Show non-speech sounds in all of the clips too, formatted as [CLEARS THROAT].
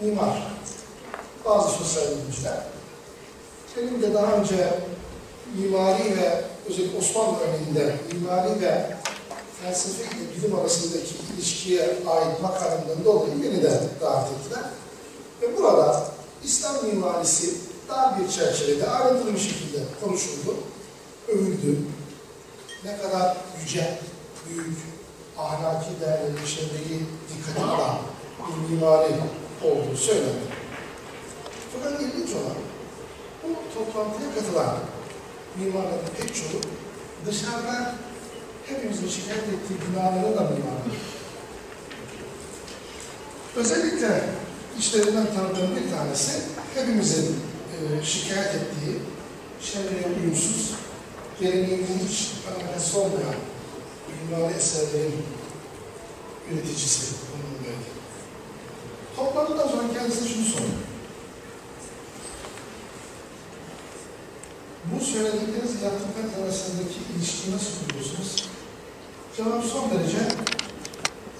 mimar, bazı sosyal bilimciler. Benim de daha önce mimari ve özellikle Osmanlı örneğinde mimari ve felsefe ile bilim arasındaki ilişkiye ait makalenden dolayı beni de davet ettiler. Ve burada İslam mimarisi dar bir çerçevede ayrıntılı bir şekilde konuşuldu, övüldü. Ne kadar yüce, büyük, ahlaki değerleri çevreyi dikkate alan bir mimari olduğu söylendi. Fakat ilginç olan bu toplantıya katılan mimarların pek çoğu dışarıdan hepimizin şikayet ettiği binaların da mimarları. Özellikle işlerinden tanıdığım bir tanesi hepimizin e, şikayet ettiği çevreye uyumsuz, geleneğimizin hiç alakası olmayan mimari eserlerin üreticisi konumundaydı. Toplantıdan sonra kendisine şunu sordu. Bu söyledikleriniz yaptıklarınız arasındaki ilişkiyi nasıl kuruyorsunuz? Cevap son derece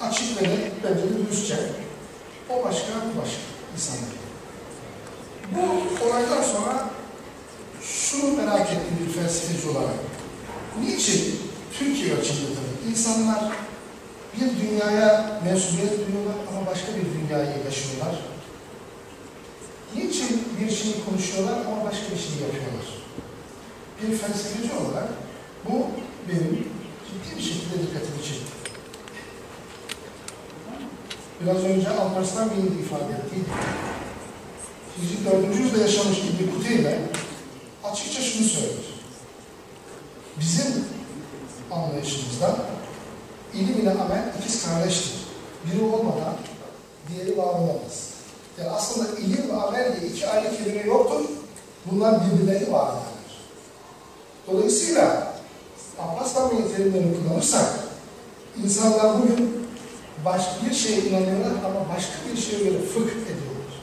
açık ve net, bence de dürüstçe. O başka, bu başka insanlar. Bu olaydan sonra şunu merak ettim bir felsefeci olarak. Niçin Türkiye tabii insanlar bir dünyaya mensubiyet duyuyorlar ama başka bir dünyayı yaşıyorlar? Niçin bir şeyi konuşuyorlar ama başka bir şey yapıyorlar? Bir felsefeci olarak bu benim ciddi bir şekilde dikkatimi çekti. Biraz önce Alparslan Bey'in de ifade ettiği Hicri 4. yüzyılda yaşamış İbn Kuteybe açıkça şunu söyler. Bizim anlayışımızda ilim ile amel ikiz kardeştir. Biri olmadan diğeri var olamaz. Yani aslında ilim ve amel diye iki ayrı kelime yoktur. Bunlar birbirleri ederler. Dolayısıyla Abbas Bey'in terimlerini kullanırsak insanlar bugün başka bir şeye inanıyorlar ama başka bir şeye göre fıkh ediyorlar.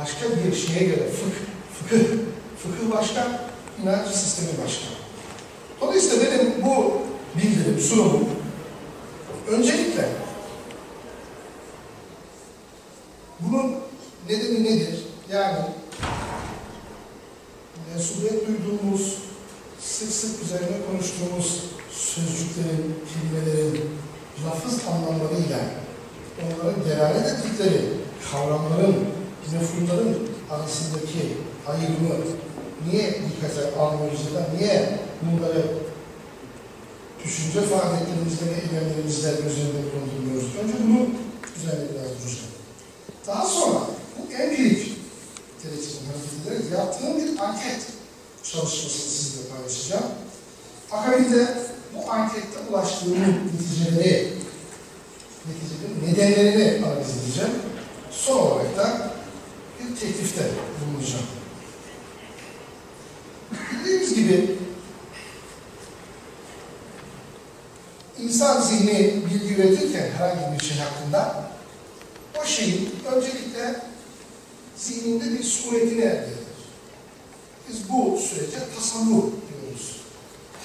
Başka bir şeye göre fıkh, fıkıh, fıkıh başka, inanç sistemi başka. Dolayısıyla benim bu bildirim, sunumum öncelikle bunun nedeni nedir? Yani mensubiyet duyduğumuz, sık sık üzerine konuştuğumuz sözcüklerin, kelimelerin, lafız anlamlarıyla onların delalet ettikleri kavramların, mefhumların arasındaki ayrımı niye dikkate almıyoruz ya da niye bunları düşünce faaliyetlerimizde ve eylemlerimizde üzerinde bulundurmuyoruz? Önce bunu üzerine biraz duracağım. Daha sonra bu empirik gerekçesini hareket ederek yaptığım bir anket çalışmasını sizinle paylaşacağım. Akabinde bu ankette ulaştığım neticeleri, neticelerin nedenlerini analiz edeceğim. Son olarak da bir teklifte bulunacağım. Bildiğimiz gibi insan zihni bilgi üretirken herhangi bir şey hakkında o şeyin öncelikle zihninde bir suretini elde eder. Biz bu sürece tasavvur diyoruz.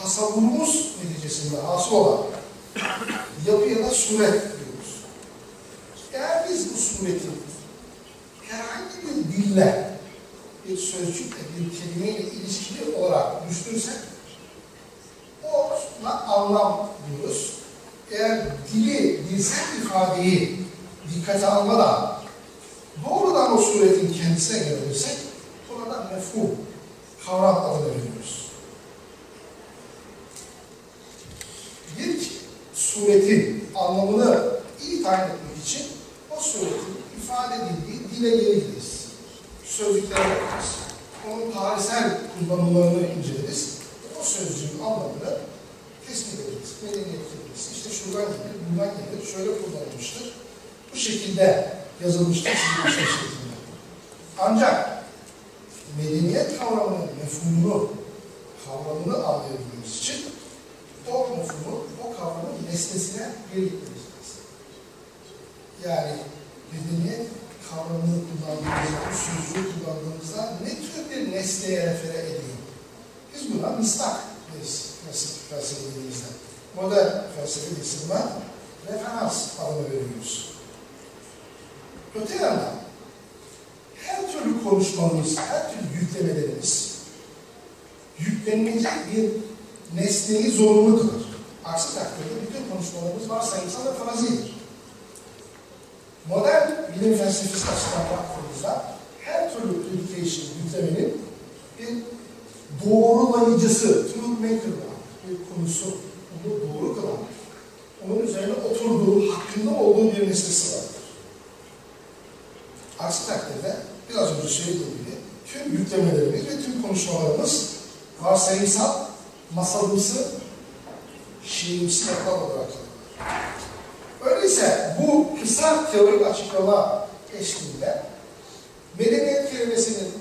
Tasavvurumuz neticesinde hasıl olan yapı ya da suret diyoruz. Eğer biz bu sureti herhangi bir dille, bir sözcükle, bir kelimeyle ilişkili olarak düşünürsek ona anlam diyoruz. Eğer dili, dilsel ifadeyi dikkate almadan doğrudan o suretin kendisine gelebilirsek buna da mefhum, kavram adını veriyoruz. Bir suretin anlamını iyi tayin etmek için o suretin ifade edildiği dile geliriz. Sözlüklere bakarız. Onun tarihsel kullanımlarını inceleriz. Sözcüğün anlamını tespit ederiz. Medeniyet kelimesi. İşte şuradan gelir, bundan gelir, şöyle kullanılmıştır. Bu şekilde yazılmıştır sizin şekilde. Ancak medeniyet kavramının mefhumunu, kavramını anlayabilmemiz için o mefhumu, o kavramın nesnesine geri gitmemiz. Yani medeniyet kavramını kullandığımızda, bu sözcüğü kullandığımızda ne tür bir nesneye refere ediyor? Biz buna mislak deriz felsefe dediğimizde. Modern felsefe disipline referans adını veriyoruz. Öte yandan her türlü konuşmamız, her türlü yüklemelerimiz yüklenmeyecek bir nesneyi zorunlu. Aksi takdirde bütün konuşmalarımız varsayımsal ve farazidir. Modern bilim felsefesi açısından baktığımızda her türlü education yüklemenin bir doğrulayıcısı, truth maker bir konusu, onu doğru kılan, onun üzerine oturduğu, hakkında olduğu bir nesnesi vardır. Aksi takdirde biraz önce söylediğim gibi tüm yüklemelerimiz ve tüm konuşmalarımız varsayımsal, masalımsı, şiirimsi yapılar olarak Öyleyse bu kısa teorik açıklama eşliğinde medeniyet kelimesinin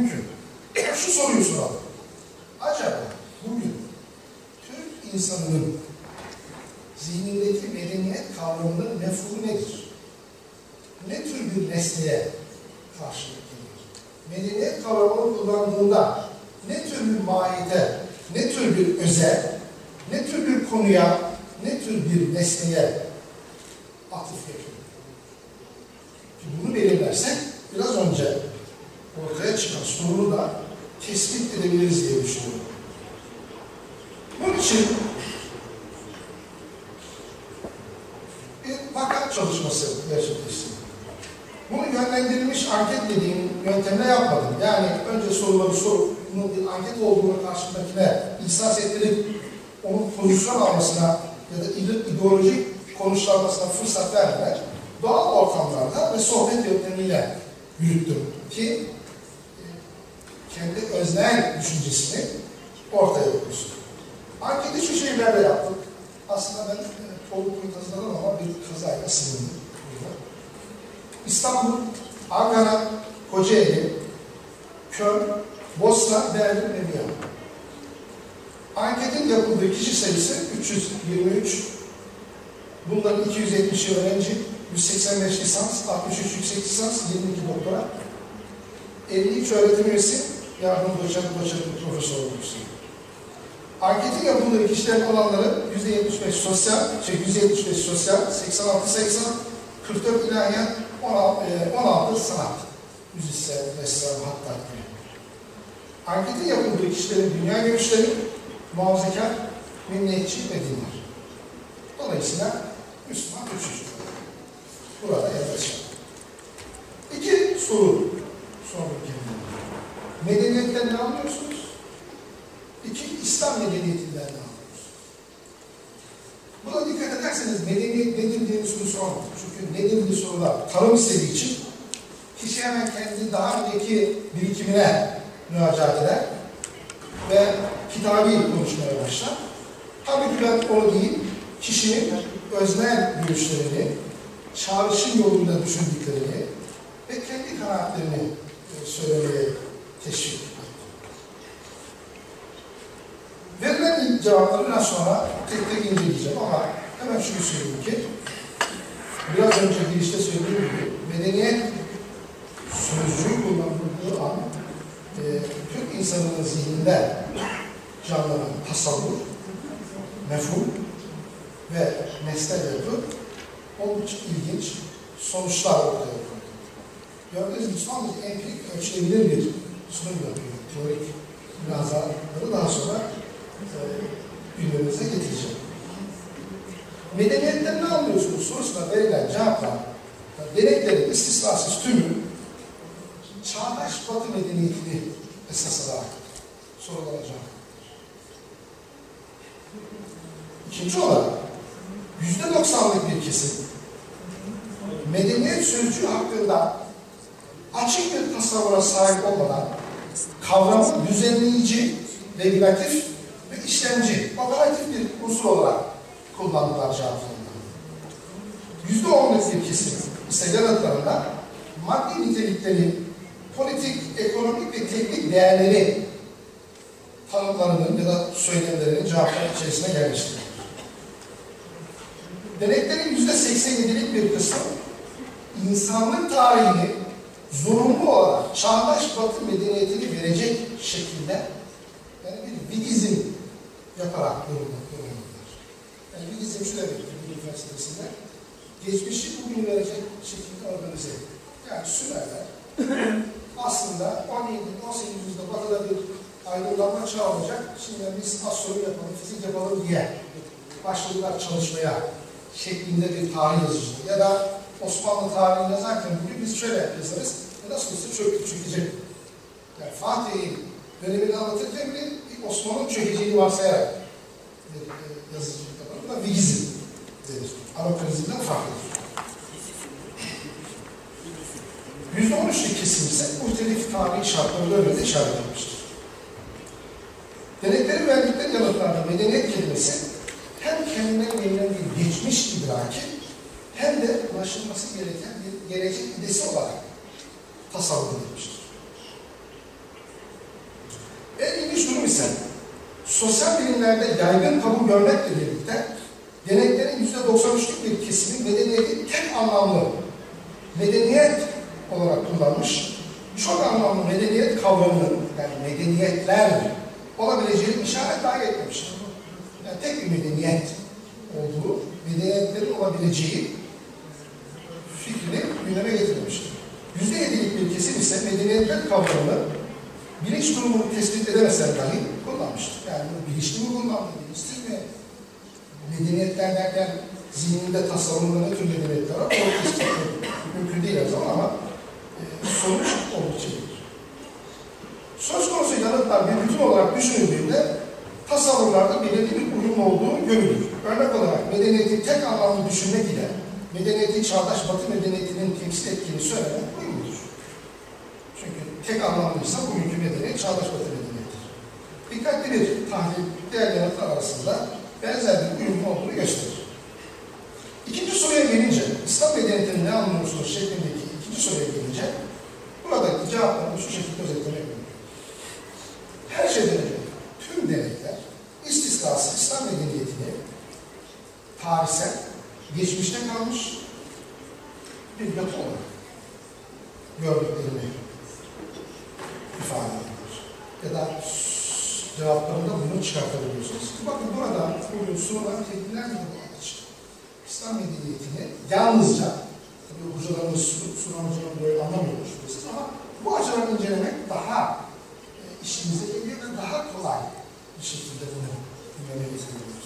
mümkün. Şu soruyu soralım. Acaba bugün Türk insanının zihnindeki medeniyet kavramının mefhumu nedir? Ne tür bir nesneye karşılık gelir? Medeniyet kavramını kullandığında ne tür bir mahiyete, ne tür bir özel, ne tür bir konuya, ne tür bir nesneye atıf yapıyor? Bunu belirlersek biraz önce çıkan sorunu da tespit edebiliriz diye düşünüyorum. Bunun için bir vaka çalışması gerçekleştirdim. Bunu yönlendirilmiş anket dediğim yöntemle yapmadım. Yani önce soruları sorup bunun bir anket olduğunu karşımdakine ihsas ettirip onun pozisyon almasına ya da ideolojik konuşlanmasına fırsat vermeden doğal ortamlarda ve sohbet yöntemiyle yürüttüm ki kendi öznel düşüncesini ortaya koysun. Anketi şu şeylerle yaptım. Aslında ben e, Toluk'un kazanırım ama bir kazayla sınırlı. İstanbul, Ankara, Kocaeli, Köln, Bosna, Berlin ve Viyana. Anketin yapıldığı kişi sayısı 323. Bunların 270 öğrenci, 185 lisans, 63 yüksek lisans, 22 doktora, 53 öğretim üyesi, yardım doçent, doçent, profesör olmuştu. Anketin yapıldığı kişilerin olanları %75 sosyal, şey %75 sosyal, 86 80, 44 ilahiyat, 16, 16 sanat. Müzisyen, ressam, hatta gibi. Anketin yapıldığı kişilerin dünya görüşleri, muhafazakar, milliyetçi ve dinler. Dolayısıyla Müslüman üç çocuk. Burada yaklaşık. İki soru kendime. Medeniyetten ne anlıyorsunuz? İki, İslam medeniyetinden ne anlıyorsunuz? Buna dikkat ederseniz medeniyet nedir diye bir soru sormadım. Çünkü nedir diye sorular tanım istediği için kişi hemen kendi daha önceki birikimine müracaat eder ve kitabi konuşmaya başlar. Ben onu değil, kişinin öznel görüşlerini, çağrışım yolunda düşündüklerini ve kendi kanaatlerini e, söylemeye teşvik. Verilen cevapları sonra tek tek inceleyeceğim ama hemen şunu söyleyeyim ki biraz önce girişte söylediğim gibi medeniyet sözcüğü kullanıldığı an e, Türk insanının zihninde canlanan tasavvur, mefhum ve nesne yapı oldukça ilginç sonuçlar ortaya koydu. Gördüğünüz gibi bir empirik ölçülebilir bir sunum yapıyor. Teorik münazaraları daha sonra e, gündemimize getireceğim. Medeniyetten ne anlıyorsunuz sorusuna verilen cevaplar, deneklerin istisnasız tümü çağdaş batı medeniyetini esas alarak sorulanacak. İkinci olarak yüzde doksanlık bir kesim medeniyet sözcüğü hakkında açık bir tasavvura sahip olmadan kavramı düzenleyici, regülatif ve işlemci, operatif bir unsur olarak kullandılar cevaplarında. Yüzde onluk bir kesim ise yanıtlarında maddi nitelikleri, politik, ekonomik ve teknik değerleri tanımlarının ya da söylemlerinin cevapları içerisine gelmiştir. Deneklerin yüzde 87'lik bir kısmı insanlık tarihini zorunlu olarak çağdaş batı medeniyetini verecek şekilde yani bir vidizm yaparak yorumladılar. Yani vidizm şu demektir bilim felsefesinde geçmişi bugün verecek şekilde organize etti. Yani Sümerler [LAUGHS] aslında 17. 18. yüzyılda batıda bir aydınlanma çağı olacak. Şimdi biz astronomi yapalım, fizik yapalım diye başladılar çalışmaya şeklinde bir tarih yazıcılığı. Ya da Osmanlı tarihini yazarken bugün biz şöyle yazarız. Nasıl olsa çöktü, çökecek. Yani Fatih'in dönemini anlatırken bile Osmanlı'nın çökeceğini varsayarak bir e, yazıcılık yapar. Buna vigizm denir. Anakronizmden farklıdır. %13'lük kesim ise muhtelif tarihi şartları önünde işaret etmiştir. Deneklerin verdikleri yanıtlarda medeniyet kelimesi hem kendinden yayılan bir geçmiş idraki hem de ulaşılması gereken bir gelecek idesi olarak tasavvur. En ilginç durum ise sosyal bilimlerde yaygın kabul görmekle birlikte deneklerin %93'lük bir kesimi medeniyeti tek anlamlı medeniyet olarak kullanmış, çok anlamlı medeniyet kavramının, yani medeniyetler olabileceğini işaret dahi etmemiştir. Yani tek bir medeniyet olduğu, medeniyetlerin olabileceği fikrini gündeme getirmiştir. Yüzde yedilik bir kesim ise medeniyetler kavramını bilinç durumunu tespit edemesen dahi kullanmıştır. Yani bunu bilinçli mi kullandı, bilinçsiz mi? Medeniyetler derken zihninde, tasarımında ne tür medeniyetler var? O tespit mümkün değil zaman ama e, sonuç oldukça büyük. Söz konusu yanıtlar bir bütün olarak düşünüldüğünde tasavvurlarda belirli bir uyum olduğu görülür. Örnek olarak medeniyeti tek anlamlı düşünmek ile medeniyeti çağdaş batı medeniyetinin temsil ettiğini söylemek uyumludur. Çünkü tek anlamlıysa bugünkü medeniyet çağdaş batı medeniyettir. Dikkatli bir tahlil yanıtlar arasında benzer bir uyum olduğunu gösterir. İkinci soruya gelince, İslam medeniyetinin ne anlıyorsunuz şeklindeki ikinci soruya gelince, buradaki cevaplarını şu şekilde özetlemek mümkün. Her şeyden önce tüm denekler istisnası İslam medeniyetini tarihsel, geçmişte kalmış bir yapı olarak gördüklerini ifade ediyor. Ya da cevaplarında bunu çıkartabiliyorsunuz. Bakın burada bugün sunulan tepkiler gibi açık. İslam medeniyetini yalnızca, tabii hocalarımız, sunan hocalarım böyle anlamıyormuş siz ama bu açıdan incelemek daha e, işimize geliyor ve daha kolay bir şekilde bunu gündeme getiriyoruz.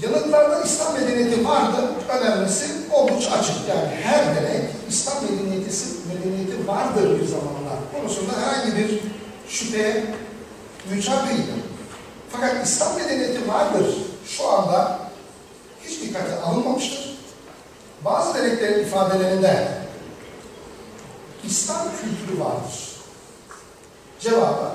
Yanıtlarda İslam medeniyeti vardı, önemlisi oldukça açık. Yani her denek İslam medeniyeti, medeniyeti vardır bir zamanlar konusunda herhangi bir şüpheye müçar değildir. Fakat İslam medeniyeti vardır şu anda hiç dikkate alınmamıştır. Bazı deneklerin ifadelerinde İslam kültürü vardır. Cevabı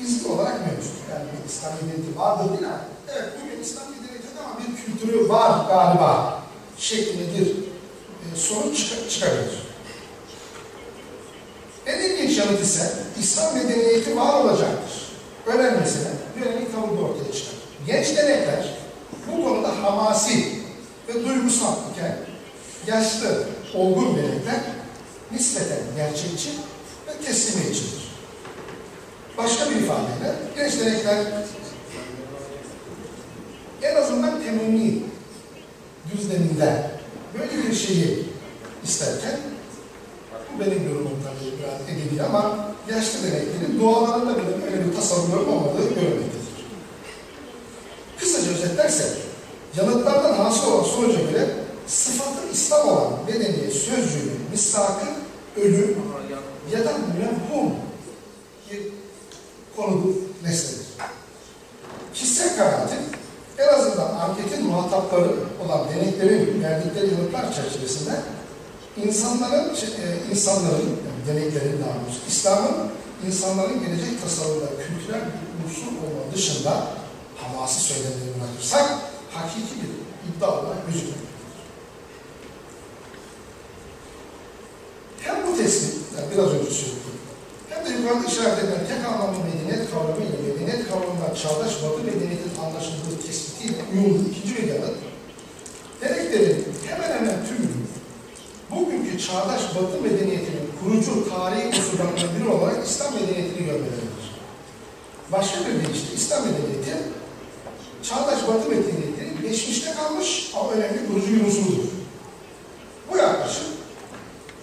izli olarak mevcut. Yani İslam medeniyeti vardır değil mi? Evet bugün İslam medeniyeti ama bir kültürü var galiba şeklinde bir e, sonuç çık çıkabilir. En ilginç yanıt ise İslam medeniyeti var olacaktır. Önemli mesele dönemin tavırda ortaya çıkar. Genç denekler bu konuda hamasi ve duygusal iken yaşlı, olgun denekler nispeten gerçekçi ve teslimiyetçidir. Başka bir ifadeyle genç denekler en azından temenni düzleminde böyle bir şeyi isterken bu benim yorumum tabii biraz edebi ama yaşlı deneklerin doğalarında bile böyle bir tasavvurların olmadığı görülmektedir. Kısaca özetlersek, yanıtlardan hasıl olan sonuca göre sıfatı İslam olan medeniyet sözcüğünün misakı ölü ya da mevhum bir konudur, nesnedir. Kişisel kanaatim en azından anketin muhatapları olan deneklerin verdikleri yanıtlar çerçevesinde insanların, şey, e, insanların, yani deneklerin daha doğrusu, İslam'ın insanların gelecek tasavvurda kültürel bir unsur olma dışında hamasi söylemleri bırakırsak hakiki bir iddia olarak gözükmektedir. Hem bu tespit, yani biraz önce söyledim, hem de yukarıda işaret edilen tek anlamlı medeniyet kavramı ile medeniyet kavramından çağdaş batı medeniyetin anlaşıldığı tespitiyle uyumlu ikinci bir yanıt, deneklerin bugünkü çağdaş batı medeniyetinin kurucu tarihi unsurlarından biri olarak İslam medeniyetini görmeleridir. Başka bir deyişle İslam medeniyeti çağdaş batı medeniyetinin geçmişte kalmış ama önemli kurucu bir unsurdur. Bu yaklaşım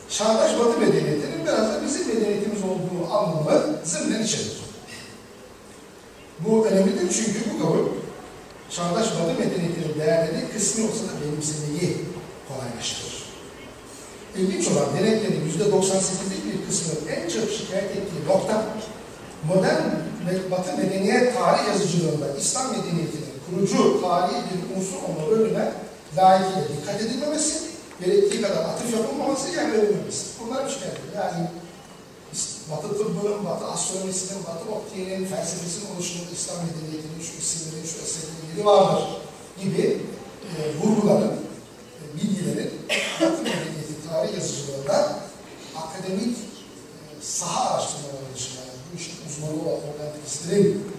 çağdaş batı medeniyetinin biraz da bizim medeniyetimiz olduğu anlamı zımnen içerir. Bu önemlidir çünkü bu kabul çağdaş batı medeniyetinin değerleri kısmi olsa da benimsemeyi kolaylaştırır. İlginç olan deneklerin yüzde 98'lik bir kısmının en çok şikayet ettiği nokta modern ve batı medeniyet tarih yazıcılığında İslam medeniyetinin kurucu tarihi bir unsur olma rolüne layıkıyla dikkat edilmemesi, gerektiği kadar atıf yapılmaması, yer verilmemesi. Bunlar şikayet ediyor. Yani Batı tıbbının, Batı astronomisinin, Batı optiğinin, felsefesinin oluşumunda İslam medeniyetinin şu isimlerin, şu eserlerin yeri vardır gibi e, vurguların, e, bilgilerin tarih yazıcılığında akademik e, saha araştırmaları dışında, yani bu işin uzmanı olan organizatörlerin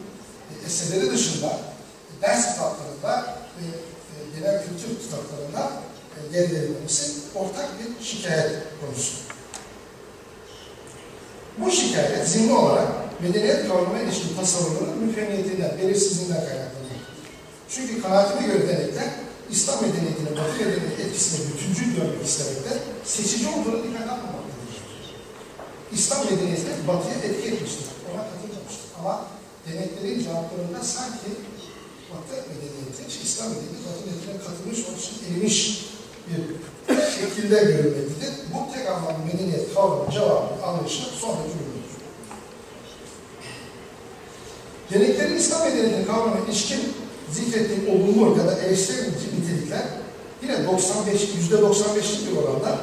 e, eserleri dışında e, ders kitaplarında ve e, genel kültür kitaplarında e, yer verilmemesi ortak bir şikayet konusu. Bu şikayet zimni olarak medeniyet kavramına ilişkin tasavvurunun mükemmiyetinden, belirsizliğinden kaynaklanıyor. Çünkü kanaatime göre denekler, İslam medeniyetinin Batı medeniyeti etkisine bütüncül dönmek istemekte seçici olduğunu dikkat almamaktadır. İslam medeniyeti Batı'ya etki etmiştir, ona katılmamıştır. Ama deneklerin cevaplarında sanki Batı medeniyeti, İslam medeniyeti Batı medeniyetine katılmış, onun için erimiş bir şekilde görülmektedir. Bu tek anlamlı medeniyet kavramı cevabı anlayışına son derece uygundur. Deneklerin İslam medeniyetinin kavramına ilişkin zikrettiğim olumlu ya da eleştirici nitelikler yine 95, %95'lik bir oranda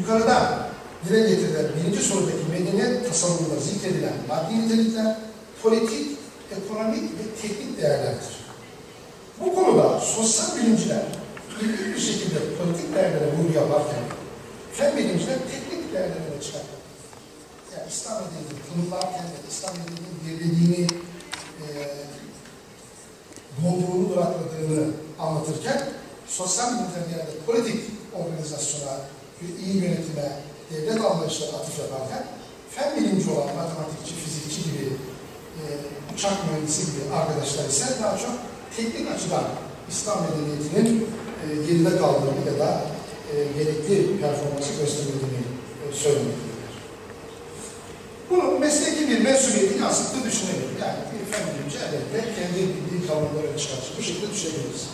yukarıda dile getirilen birinci sorudaki medeniyet tasavvurunda zikredilen maddi nitelikler, politik, ekonomik ve teknik değerlerdir. Bu konuda sosyal bilimciler ilgili bir şekilde politik değerlere vurgu yaparken fen bilimciler teknik değerlerine çıkar. Yani İslam medeniyetini tanımlarken İslam medeniyetinin birlediğini e, doğduğunu durakladığını anlatırken sosyal bilimler genelde politik organizasyona, iyi yönetime, devlet anlayışına atıf yaparken fen bilimci olan matematikçi, fizikçi gibi e, uçak mühendisi gibi arkadaşlar ise daha çok teknik açıdan İslam medeniyetinin e, geride kaldığını ya da e, gerekli performansı göstermediğini e, söylemektedir. Bunun mesleki bir mesuliyeti yansıttığı düşünebilir. Yani bir fen bilimci elbette kendi bildiği kavramları çıkartır. Bu şekilde düşünebiliriz.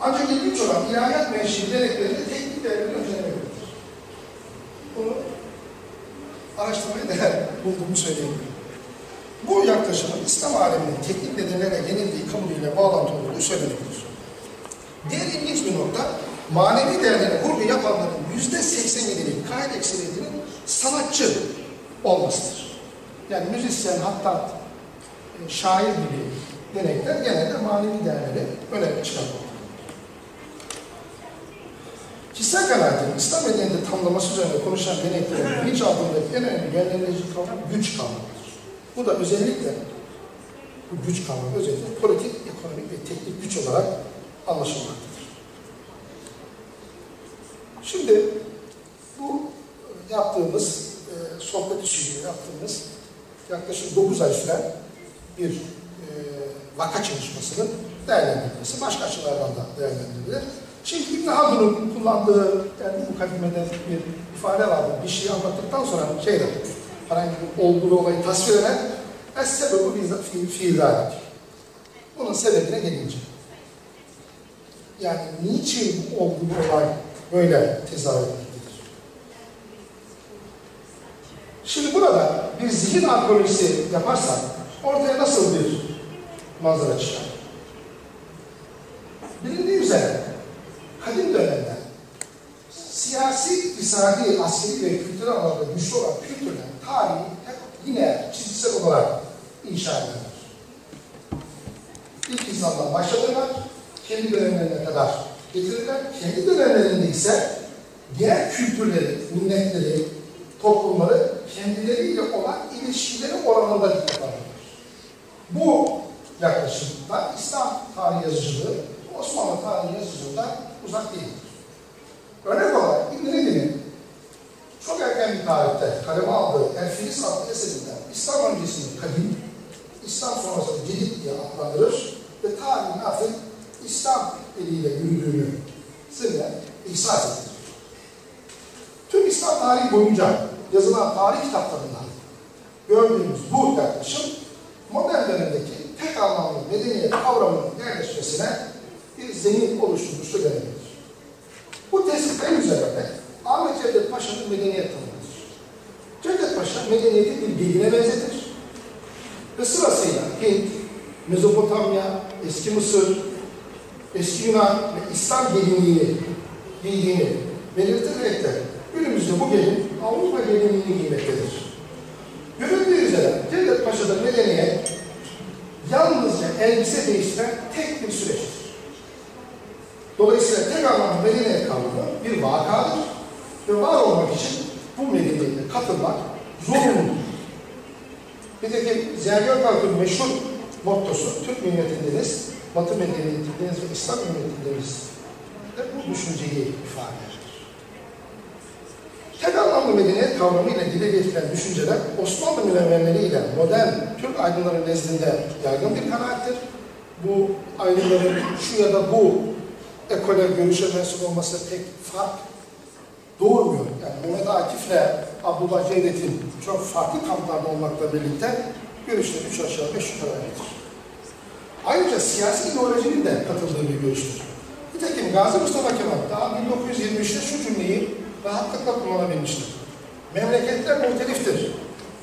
Ancak ilginç olan ilahiyat menşeli deneklerinde teknik değerleri öncelemeliktir. Bunu araştırmaya değer bulduğumu söyleyebilirim. Bu yaklaşımın İslam aleminin teknik nedenlere yenildiği kabulüyle bağlantılı olduğu söylenebilir. Diğer ilginç bir nokta, manevi değerlere vurgu yapanların yüzde 87'lik gayet ekseriyetinin sanatçı olmasıdır. Yani müzisyen, hatta e, şair gibi denekler genelde manevi değerleri öne çıkarmaktadır. Kişisel kanaatim, İslam medeniyeti tanımlaması üzerine konuşan deneklerin [LAUGHS] bilinç altındaki en önemli yönlendirici kavram güç kavramıdır. Bu da özellikle, bu güç kavramı özellikle politik, ekonomik ve teknik güç olarak anlaşılmaktadır. Şimdi bu yaptığımız e, sohbet usulüyle yaptığımız yaklaşık 9 ay süren bir e, vaka çalışmasının değerlendirilmesi başka açılardan da değerlendirilir. Şimdi İbn Haldun'un kullandığı yani mukaddimede bir ifade vardı. Bir şeyi anlattıktan sonra şey der, herhangi bir olgu ve olayı tasvir eden Es-sebebu fiilâdir. Bunun sebebine gelince. Yani niçin oldu bu olay böyle tezahür etmektedir? Şimdi burada bir zihin arkeolojisi yaparsak ortaya nasıl bir manzara çıkar? Bilindiği üzere kadim dönemde siyasi, iktisadi, askeri ve kültürel alanda güçlü olan kültürler tarihi hep yine çizgisel olarak inşa ederler. İlk insanlar başladılar, kendi dönemlerine kadar getirirler. Kendi dönemlerinde ise diğer kültürleri, milletleri, toplumları kendileriyle olan ilişkileri oranında dikkat alırlar. Bu yaklaşımda İslam tarihi yazıcılığı Osmanlı tarihi yazıcılığından uzak değildir. Örnek olarak İbn Nebi'nin çok erken bir tarihte kaleme aldığı El Filis adlı eserinden İslam öncesini kadim, İslam sonrasını cedid diye adlandırır ve tarihin artık İslam eliyle yürüdüğünü sizinle ihsas ettirir. Tüm İslam tarihi boyunca yazılan tarih kitaplarından gördüğümüz bu yaklaşım modern dönemdeki tek anlamlı medeniyet kavramının yerleşmesine bir zemin oluşturmuştur denebilir. Bu tespitler üzerine Ahmet Cevdet Paşa'nın medeniyet tanımıdır. Cevdet Paşa medeniyeti bir biline benzetir ve sırasıyla Hint, Mezopotamya, Eski Mısır, Eski Yunan ve İslam gelinliğini giydiğini belirterek de günümüzde bu gelin Avrupa gelinliğini giymektedir. Görüldüğü üzere Cevdet Paşa'da medeniyet yalnızca elbise değiştiren tek bir süreçtir. Dolayısıyla tek anlamda medeniyet kavramı bir vakadır ve var olmak için bu medeniyete katılmak zorunludur. Nitekim Ziya Gökalp'ın meşhur mottosu, Türk milletindeniz, Batı medeniyetindeniz ve İslam milletindeniz de bu düşünceyi ifade eder. Anlamlı medeniyet kavramıyla dile getirilen düşünceler Osmanlı münevverleriyle modern Türk aydınları nezdinde yaygın bir kanaattir. Bu aydınların şu ya da bu ekole görüşe mensup olması pek fark doğurmuyor. Yani Mehmet Akif'le Abdullah Cevdet'in çok farklı kamplarda olmakla birlikte görüşleri üç aşağı beş yukarı. Ayrıca siyasi ideolojinin de katıldığı bir görüştür. Nitekim Gazi Mustafa Kemal daha 1923'te şu cümleyi rahatlıkla kullanabilmiştir. Memleketler muhteliftir.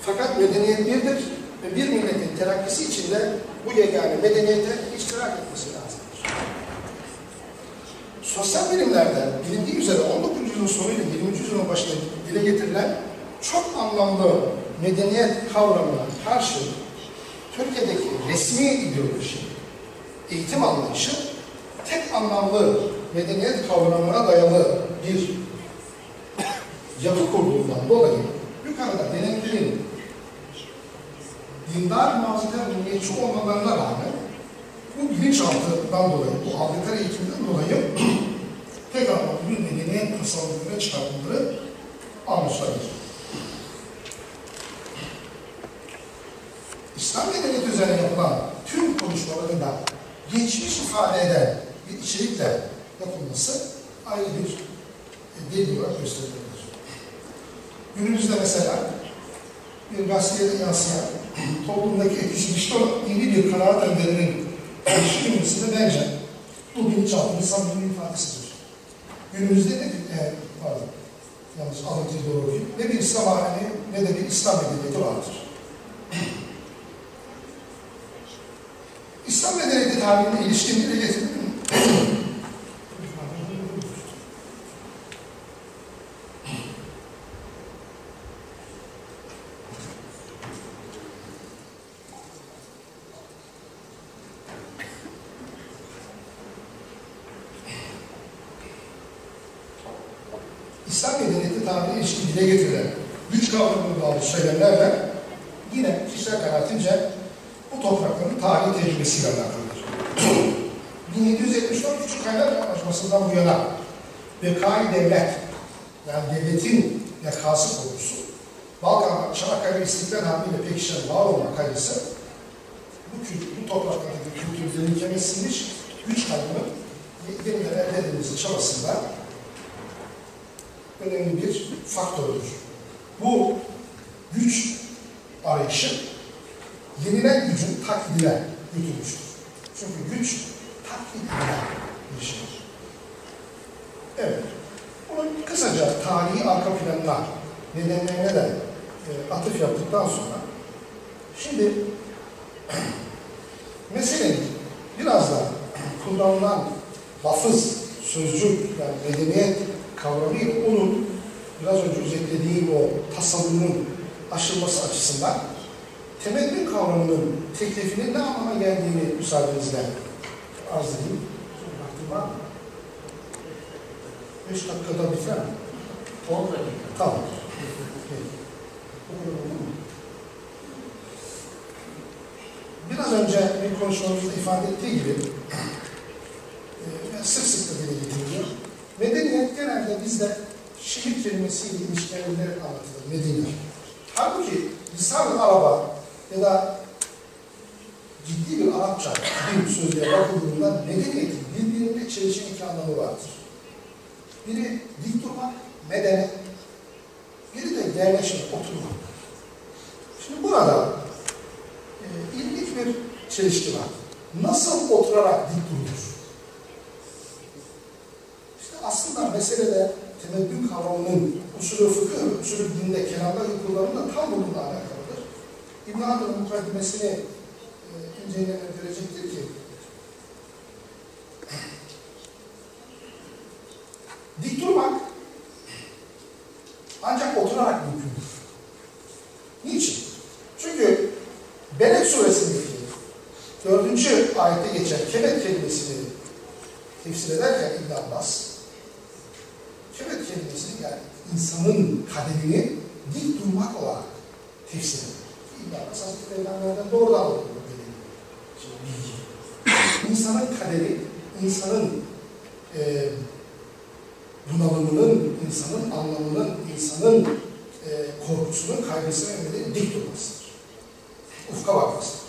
Fakat medeniyet birdir ve bir milletin terakkisi içinde bu yegane medeniyete iştirak etmesi lazımdır. Sosyal bilimlerde bilindiği üzere 19. yüzyılın sonuyla 20. yüzyılın başında dile getirilen çok anlamlı medeniyet kavramına karşı Türkiye'deki resmi ideoloji, eğitim anlayışı tek anlamlı medeniyet kavramına dayalı bir yapı kurduğundan dolayı yukarıda denetlerin dindar maziden milliyetçi olmalarına rağmen bu bilinçaltından dolayı, bu algıtar eğitimden dolayı [CLEARS THROAT] tek anlamlı bir medeniyet tasavvuruna çıkartmaları anlaşılabilir. İslam medeniyeti üzerine yapılan tüm konuşmalarında geçmiş ifade eden bir içerikle yapılması ayrı bir delil olarak gösterilebilir. Günümüzde mesela bir gazetede yansıyan [CLEARS THROAT] toplumdaki eksilişte yeni bir kanaat önderinin geliştirilmesi de bence bu bilinçaltı insan bir ifadesidir. Günümüzde ne bir, e, pardon, yanlış anlatıcı doğru değil, ne bir İslam ne de bir İslam medeniyeti vardır. [CLEARS THROAT] İslam medeniyeti tarihine ilişkin getirildi [CLEARS THROAT] mi? İslam tarihine ilişkin dile getirilen güç kavramına bağlı söylemlerle yine kişisel kanaatimce bu toprakların tarihi tecrübesiyle alakalıdır. [CLEARS THROAT] 1774 Küçük Kaynak Anlaşması'ndan bu yana Bekai Devlet, yani devletin yakası konusu, Balkan, Çanakkale İstiklal Harbi ile pekişen var olma kaygısı, bu, kült, bu topraklardaki kültürlerin kemesiymiş, güç kaybını yeniden elde edilmesi çabasında önemli bir faktördür. Bu güç arayışı yenilen gücün taklidine götürmüştür. Çünkü güç taklit edilen bir şeydir. Evet. Bunu kısaca tarihi arka planına, nedenlerine de e, atıf yaptıktan sonra şimdi [CLEARS THROAT] meselenin biraz da kullanılan lafız, sözcük, yani medeniyet kavramıyla onun biraz önce özetlediğim o tasavvurun aşılması açısından temettü kavramının teklifinin ne anlama geldiğini müsaadenizle arz edeyim. Vaktim var mı? Beş dakikada biter mi? On dakika. Tamam. Biraz önce bir konuşmamızda ifade ettiği gibi e, sık sık. Medeniyet genelde bizde şehir kelimesiyle ilişkilendirilerek anlatılır. Medine. Halbuki lisan araba ya da ciddi bir Arapça bir sözlüğe bakıldığında medeniyetin birbirine çelişen iki anlamı vardır. Biri dik durmak, medenet, biri de yerleşme, oturmak. Şimdi burada e, ilginç bir çelişki var. Nasıl oturarak dik durulur? Aslında meselede temeddün kavramının usulü fıkıh, usulü dinde, kelamda kullanımı da tam bununla alakalıdır. İbn Haldun'un mukaddimesini e, inceleyenler görecektir ki dik durmak ancak oturarak mümkündür. Niçin? Çünkü Beled suresindeki dördüncü ayette geçen kebet kelimesini tefsir ederken İbn Abbas insanın kaderini dik durmak olarak tefsir eder. İbn Abbas Hazreti Peygamber'den doğrudan alıyor bu bilgi. İnsanın kaderi, insanın e, bunalımının, insanın anlamının, insanın e, korkusunun, kaygısının emrediği dik durmasıdır. Ufka bakmasıdır.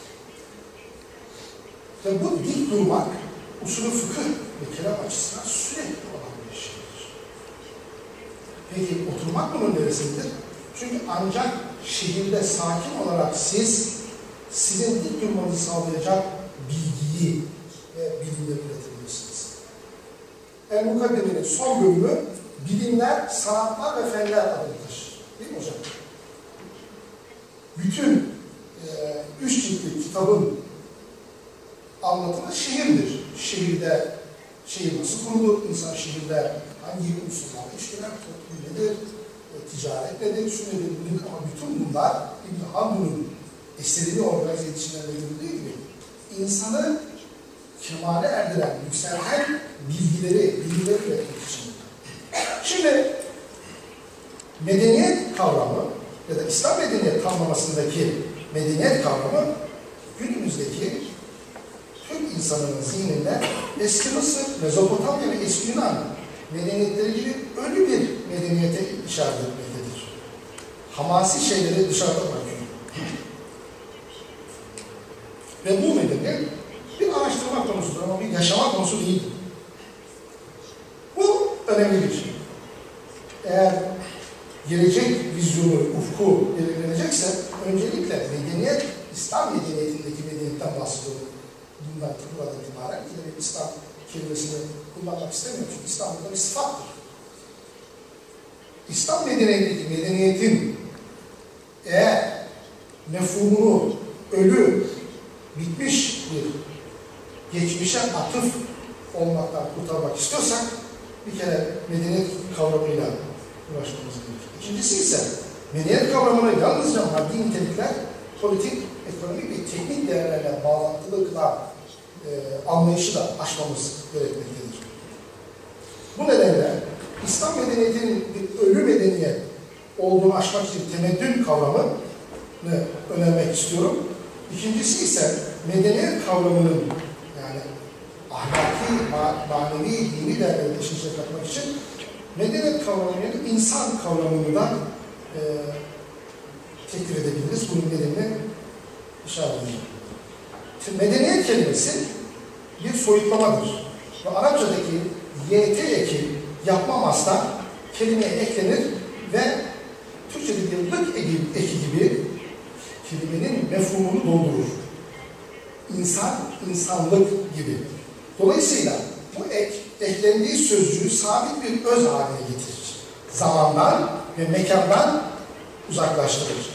Ve bu dik durmak, usulü fıkıh ve kelam açısından sürekli. Peki oturmak bunun neresindedir? Çünkü ancak şehirde sakin olarak siz, sizin dik durmanızı sağlayacak bilgiyi ve bilimleri üretebilirsiniz. El Mukaddeme'nin son bölümü bilimler, sanatlar ve fenler adını taşır. Değil mi hocam? Bütün e, üç ciltli kitabın anlatımı şehirdir. Şehirde şehir nasıl kurulur, insan şehirde hangi unsurlarla ilişkiler, toplum nedir, e, ticaret nedir, şu nedir, nedir ama bütün bunlar İbn Haldun'un eserini organize edişinden görüldüğü gibi insanı kemale erdiren, yükselten bilgileri, bilgileri üretmek için. Şimdi medeniyet kavramı ya da İslam medeniyet tanımlamasındaki medeniyet kavramı günümüzdeki Türk insanının zihninde eski Mısır, Mezopotamya ve eski Yunan medeniyetleri gibi ölü bir medeniyete işaret etmektedir. Hamasi şeyleri dışarıda bırakıyor. Ve bu medeniyet bir araştırma konusudur ama bir yaşama konusu değildir. Bu önemli bir şey. Eğer gelecek vizyonu, ufku belirlenecekse öncelikle medeniyet, İslam medeniyetindeki medeniyetten bahsediyorum. Bundan buradan itibaren İslam kelimesini kullanmak istemiyorum çünkü İslam burada bir sıfattır. İslam medeniyetindeki medeniyetin eğer mefhumunu ölü, bitmiş bir geçmişe atıf olmaktan kurtarmak istiyorsak bir kere medeniyet kavramıyla uğraşmamız gerekir. İkincisi ise medeniyet kavramını yalnızca maddi nitelikler, politik, ekonomik ve teknik değerlerle bağlantılı kılan e, anlayışı da aşmamız gerekmektedir. Bu nedenle İslam medeniyetinin bir ölü medeniyet olduğunu aşmak için temeddün kavramını önermek istiyorum. İkincisi ise medeniyet kavramının yani ahlaki, manevi, dini değerleri işinize katmak için medeniyet kavramını, insan kavramını da e, tekrar edebiliriz. Bunun nedenini işaret edeceğim. Medeniyet kelimesi bir soyutlamadır. Ve Arapçadaki YT eki yapma mastar kelimeye eklenir ve Türkçedeki lık eki gibi kelimenin mefhumunu doldurur. İnsan, insanlık gibi. Dolayısıyla bu ek, eklendiği sözcüğü sabit bir öz haline getirir. Zamandan ve mekandan uzaklaştırır.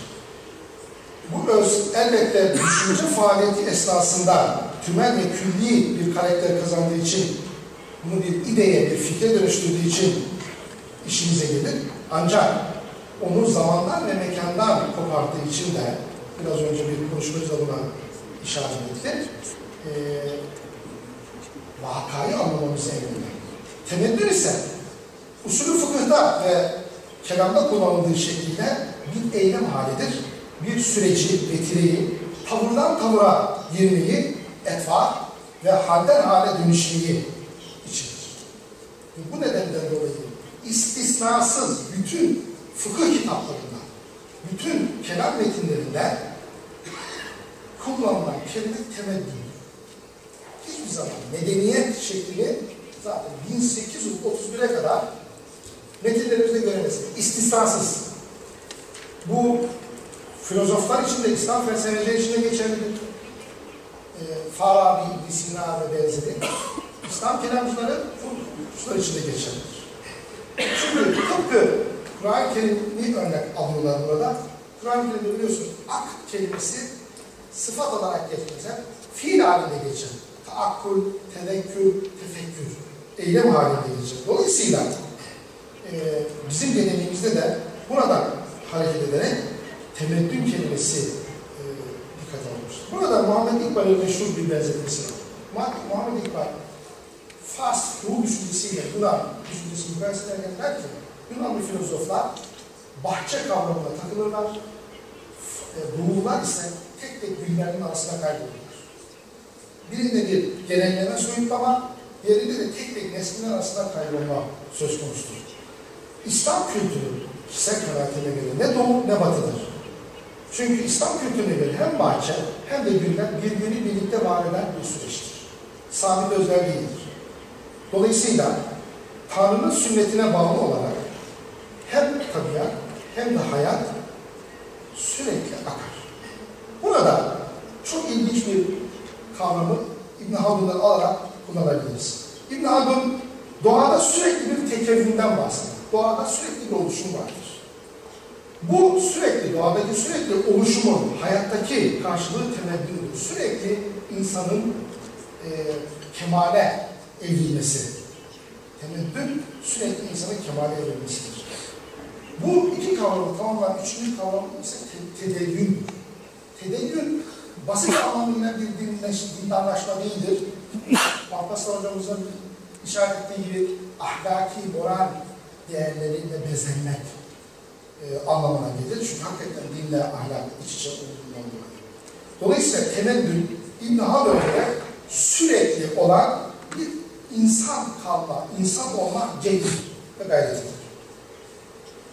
Bu öz elbette düşünce faaliyeti esnasında tümel ve külli bir karakter kazandığı için, bunu bir ideye, bir fikre dönüştürdüğü için işimize gelir. Ancak onu zamandan ve mekandan koparttığı için de biraz önce bir konuşmacı buna işaret etti. Ee, vakayı anlamamızı emreder. Temeddün ise usulü fıkıhta ve kelamda kullanıldığı şekilde bir eylem halidir. Bir süreci, vetireyi, tavırdan tavıra girmeyi, etva ve halden hale dönüşmeyi içerir. Bu nedenden dolayı istisnasız bütün fıkıh kitaplarında, bütün kelam metinlerinde kullanılan kelime temeddün. Hiçbir zaman medeniyet şeklini zaten 1831'e kadar metinlerimizde göremezsiniz. İstisnasız. Bu filozoflar için de İslam felsefecileri için de geçerlidir. E, Farabi, İbn Sina ve benzeri. İslam kelamcıları Ruslar için de geçerlidir. Çünkü tıpkı Kur'an-ı Kerim'i örnek alıyorlar burada. Kur'an-ı Kerim'de biliyorsun ak kelimesi sıfat olarak geçmez. Fiil halinde geçer. Taakkul, tevekkül, tefekkür. Eylem halinde geçer. Dolayısıyla e, bizim geleneğimizde de buradan hareket ederek temeddün kelimesi. Burada Muhammed İkbal'in meşhur bir benzetmesi var. Muhammed- İkbal Fars Doğu düşüncesiyle Yunan düşüncesini ederken der ki Yunanlı filozoflar bahçe kavramına takılırlar. E, Doğular ise tek tek bilgilerin arasında kaybolurlar. Birinde bir genelleme soyutlama, diğerinde de tek tek nesneler arasında kaybolma söz konusudur. İslam kültürü kişisel kanaatine göre ne doğu ne batıdır. Çünkü İslam kültürüne göre hem bahçe hem de güller birbirini birlikte var eden bir süreçtir. Sabit özel değildir. Dolayısıyla Tanrı'nın sünnetine bağlı olarak hem tabiat hem de hayat sürekli akar. Burada çok ilginç bir kavramı İbn Haldun'dan alarak kullanabiliriz. İbn Haldun doğada sürekli bir tekevvünden bahseder. Doğada sürekli bir oluşum vardır. Bu sürekli, doğadaki sürekli oluşumun hayattaki karşılığı temeddündür. Sürekli insanın e, kemale evrilmesi. Temeddün sürekli insanın kemale evrilmesidir. Bu iki kavramı tamamlayan üçüncü kavram ise te tedeyyündür. Tedeyyün basit anlamıyla bir dinleş, dindarlaşma değildir. Alparslan hocamızın işaret ettiği gibi ahlaki, moral değerleriyle bezenmek e, anlamına gelir. Çünkü hakikaten dinle ahlak iç içe olduğundan dolayı. Dolayısıyla temeddün İbn Haldun'a sürekli olan bir insan kalma, insan olma cehdi ve gayretidir.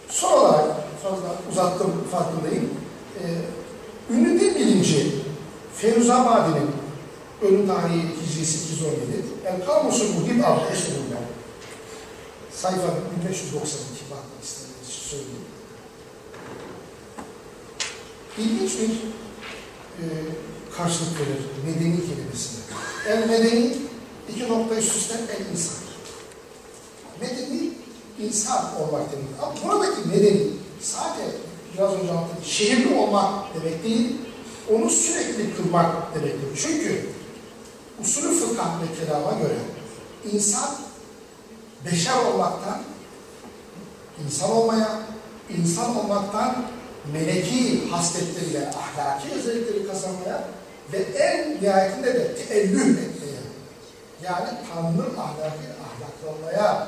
Son olarak, fazla uzattım farkındayım. Ee, ünlü dil bilimci Feruzabadi'nin ölüm tarihi Hicri 817, El Kamusul Muhib adlı eserinde sayfa 1592 bakmak istediğiniz için söyleyeyim. İlginç bir e, karşılık verir medeni kelimesine. El medeni iki nokta üst üste el insan. Medeni insan olmak demek. Ama buradaki medeni sadece biraz önce anlattığım şehirli olmak demek değil, onu sürekli kılmak demektir. Çünkü usulü fıkıh ve kelama göre insan beşer olmaktan insan olmaya, insan olmaktan meleki hasletleriyle ahlaki özellikleri kazanmaya ve en nihayetinde de teellüh etmeye yani Tanrı'nın ahlakıyla ahlaklanmaya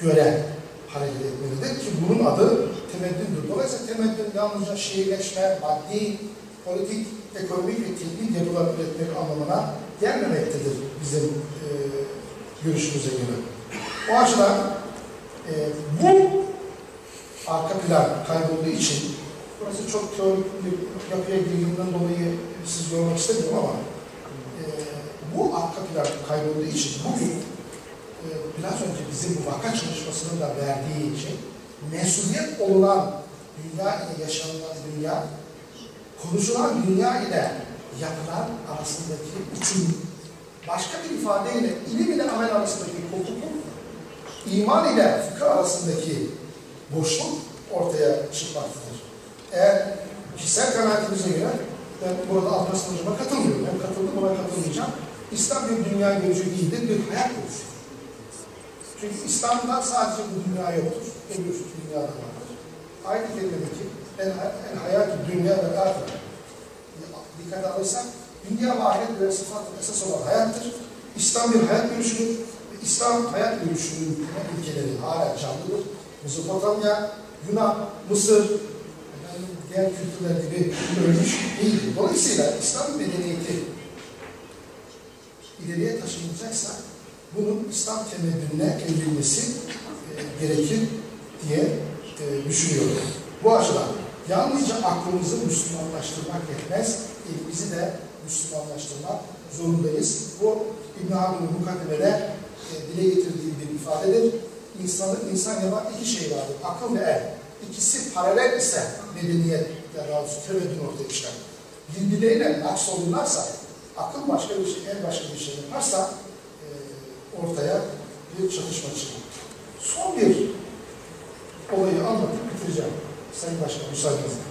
göre hareket etmelidir ki bunun adı temeddündür. Dolayısıyla temeddün yalnızca şehirleşme, maddi, politik, ekonomik ve teknik yapılar üretmek anlamına gelmemektedir bizim e, görüşümüze göre. O açıdan e, bu arka plan kaybolduğu için burası çok teorik bir yapıya girdiğinden dolayı siz görmek istemiyorum ama e, bu arka plan kaybolduğu için bugün e, biraz önce bizim bu vaka çalışmasının da verdiği şey mesuliyet olunan dünya ile yaşanılan dünya konuşulan dünya ile yapılan arasındaki uçurum başka bir ifadeyle ilim ile amel arasındaki kopukluk iman ile fıkıh arasındaki boşluk ortaya çıkmaktadır. Eğer kişisel kanaatimize göre ben burada Alparslan Hocam'a katılmıyorum. Ben katıldım buna katılmayacağım. İslam bir dünya görüşü değildir, bir hayat görüşü. Çünkü İslam'da sadece bu dünya yoktur. Öbür dünya da vardır. Aynı kelimedeki el, el hayat dünya ve ahiret. Dikkat alırsak dünya ve ahiret birer sıfatın esas olan hayattır. İslam bir hayat görüşüdür. İslam hayat görüşünün temel ilkeleri hala canlıdır. Mezopotamya, Yunan, Mısır, diğer kültürler gibi ölmüş değil. Dolayısıyla İslam medeniyeti ileriye taşınacaksa bunun İslam temeddününe evrilmesi e, gerekir diye e, düşünüyorum. Bu açıdan yalnızca aklımızı Müslümanlaştırmak yetmez, elimizi de Müslümanlaştırmak zorundayız. Bu İbn Haldun'un mukaddimede e, dile getirdiği bir ifadedir. İnsanın, insan yapan iki şey vardır. Akıl ve el. İkisi paralel ise medeniyet ya da temeddün ortaya çıkar. Birbirleriyle aks olurlarsa, akıl başka bir şey, el başka bir şey yaparsa e, ortaya bir çatışma çıkar. Son bir olayı anlatıp bitireceğim. Sayın Başkan müsaadenizle.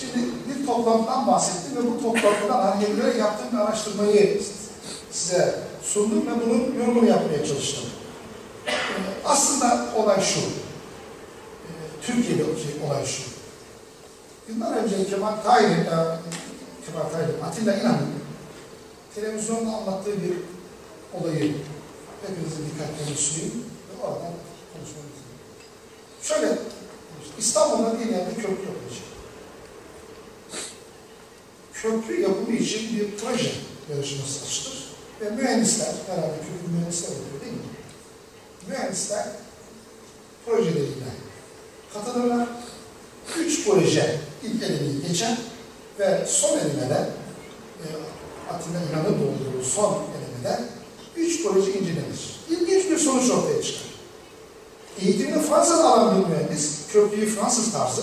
Şimdi bir toplantıdan bahsettim ve bu toplantıdan hareketlere yaptığım bir araştırmayı size sundum ve bunun yorumunu yapmaya çalıştım. Aslında olay şu. Ee, Türkiye'deki olay şu. Yıllar önce Kemal Tahir'in, e, Kemal Tahir'in, Atilla İnan'ın televizyonda anlattığı bir olayı hepinizin dikkatlerini sunayım ve oradan konuşmamızı. Şöyle, İstanbul'da bir yerde köprü yapılacak. Köprü yapımı için bir proje yarışması açılır ve mühendisler, herhalde köprü mühendisler yapıyor değil mi? Mühendisler projeleriyle katılırlar. Üç proje ilk elemeyi geçer ve son elemede e, Atilla İnan'ı doldurduğu son elemede üç proje incelenir. İlginç bir sonuç ortaya çıkar. Eğitimini Fransa'da alan bir mühendis, köprüyü Fransız tarzı,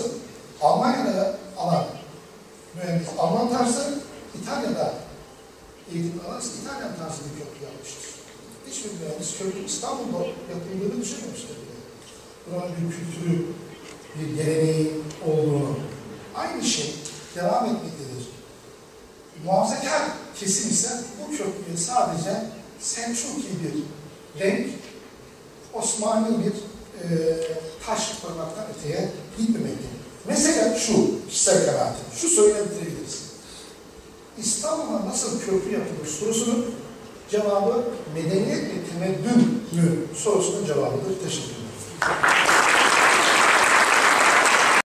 Almanya'da alan mühendis Alman tarzı, İtalya'da eğitim alırsa İtalyan tarzı bir köprü yapmıştır. Hiçbir mühendis köprü İstanbul'da yapıldığını düşünmemiştir bile. Buranın bir kültürü, bir geleneği olduğunu. Aynı şey devam etmektedir. Muhafazakar kesim ise bu köprüye sadece Selçuklu bir renk, Osmanlı bir e, taş koymaktan öteye gitmemektedir. Mesela şu, kişisel kanaatim, şu soruyla bitirebiliriz. İstanbul'a nasıl köprü yapılır sorusunun cevabı medeniyet ve temeddün mü sorusunun cevabıdır. Teşekkür ederim.